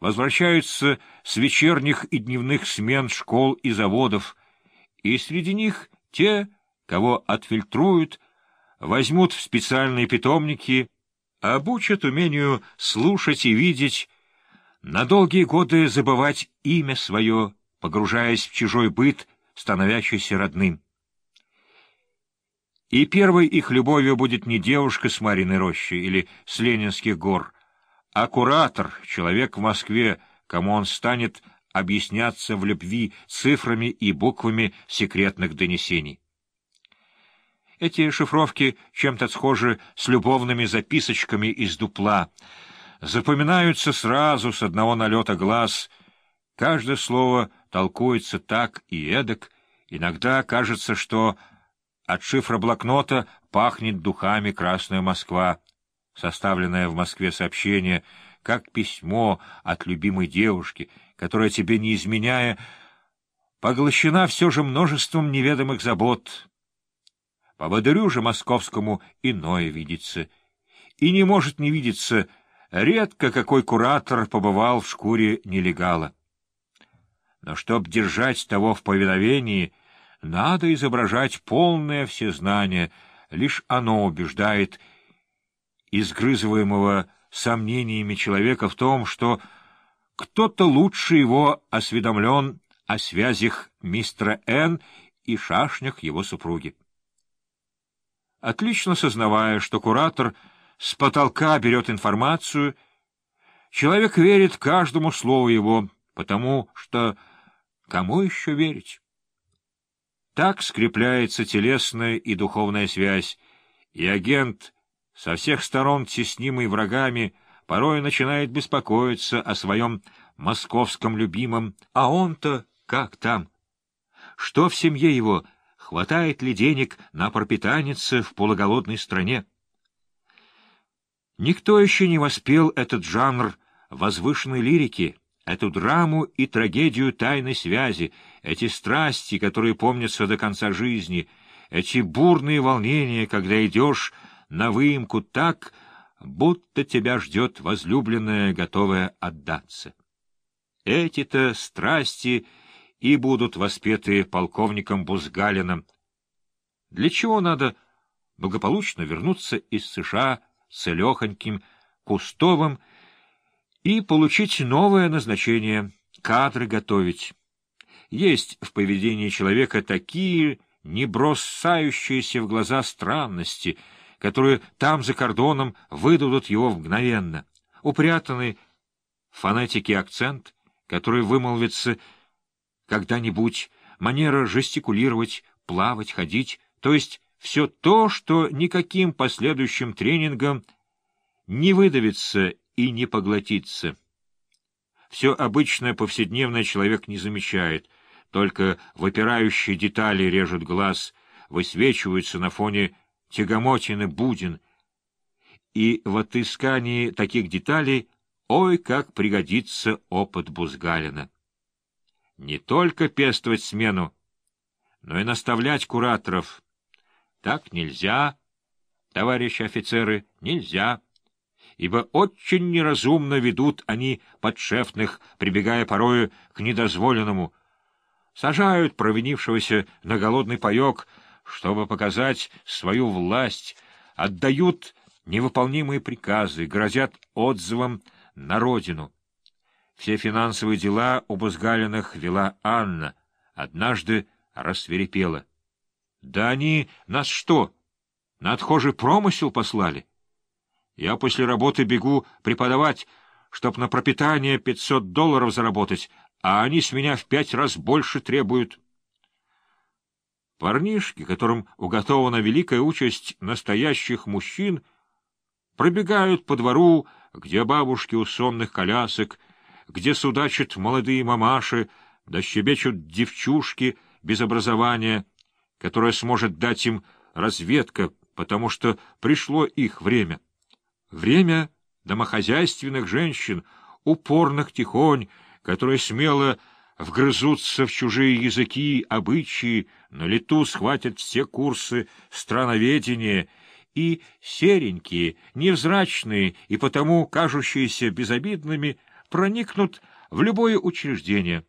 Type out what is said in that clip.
возвращаются с вечерних и дневных смен школ и заводов, и среди них те, кого отфильтруют, возьмут в специальные питомники, обучат умению слушать и видеть, на долгие годы забывать имя свое, погружаясь в чужой быт, становящийся родным. И первой их любовью будет не девушка с Мариной рощи или с Ленинских гор, а куратор, человек в Москве, кому он станет объясняться в любви цифрами и буквами секретных донесений. Эти шифровки чем-то схожи с любовными записочками из дупла. Запоминаются сразу с одного налета глаз. Каждое слово толкуется так и эдак. Иногда кажется, что от шифра блокнота пахнет духами «Красная Москва». Составленное в Москве сообщение, как письмо от любимой девушки, которая тебе, не изменяя, поглощена все же множеством неведомых забот — Поводырю же московскому иное видится. И не может не видеться, редко какой куратор побывал в шкуре нелегала. Но чтоб держать того в повиновении, надо изображать полное всезнание, лишь оно убеждает изгрызываемого сомнениями человека в том, что кто-то лучше его осведомлен о связях мистера Н и шашнях его супруги отлично сознавая, что куратор с потолка берет информацию, человек верит каждому слову его, потому что кому еще верить? Так скрепляется телесная и духовная связь, и агент, со всех сторон теснимый врагами, порой начинает беспокоиться о своем московском любимом, а он-то как там? Что в семье его — хватает ли денег на пропитаннице в полуголодной стране. Никто еще не воспел этот жанр возвышенной лирики, эту драму и трагедию тайной связи, эти страсти, которые помнятся до конца жизни, эти бурные волнения, когда идешь на выемку так, будто тебя ждет возлюбленная, готовая отдаться. Эти-то страсти — и будут воспеты полковником Бузгалиным. Для чего надо благополучно вернуться из США с Лехоньким Кустовым и получить новое назначение — кадры готовить. Есть в поведении человека такие не бросающиеся в глаза странности, которые там за кордоном выдадут его мгновенно. Упрятанный фонетики акцент, который вымолвится когда-нибудь, манера жестикулировать, плавать, ходить, то есть все то, что никаким последующим тренингом не выдавится и не поглотится. Все обычное повседневное человек не замечает, только выпирающие детали режут глаз, высвечиваются на фоне тягомотины Будин, и в отыскании таких деталей ой, как пригодится опыт Бузгалина не только пестовать смену, но и наставлять кураторов. Так нельзя, товарищи офицеры, нельзя, ибо очень неразумно ведут они подшефных, прибегая порою к недозволенному. Сажают провинившегося на голодный паек, чтобы показать свою власть, отдают невыполнимые приказы, грозят отзывом на родину. Все финансовые дела у Бузгалиных вела Анна. Однажды рассверепела. — Да они нас что, на отхожий промысел послали? Я после работы бегу преподавать, чтоб на пропитание пятьсот долларов заработать, а они с меня в пять раз больше требуют. Парнишки, которым уготована великая участь настоящих мужчин, пробегают по двору, где бабушки у сонных колясок — где судачат молодые мамаши, да щебечут девчушки без образования, которое сможет дать им разведка, потому что пришло их время. Время домохозяйственных женщин, упорных тихонь, которые смело вгрызутся в чужие языки, обычаи, на лету схватят все курсы страноведения и серенькие, невзрачные и потому кажущиеся безобидными — проникнут в любое учреждение,